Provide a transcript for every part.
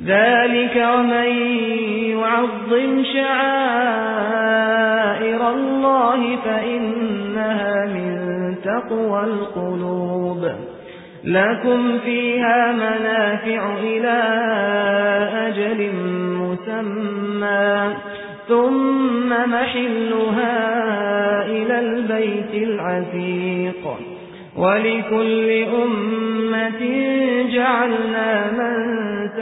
ذلك ومن يعظم شعائر الله فإنها من تقوى القلوب. لكم فيها منافع إلى أجل مسمى. ثم محلها إلى البيت العتيق. ولكل أمة جعلنا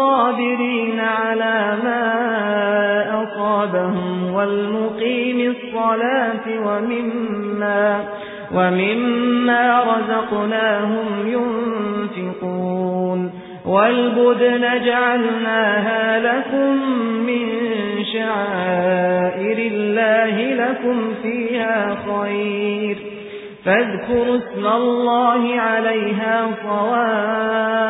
والصابرين على ما أصابهم والمقيم الصلاة ومما ومما رزقناهم ينفقون والبدن جعلناها لكم من شعائر الله لكم فيها خير. فاذكروا اسم الله عليها صواف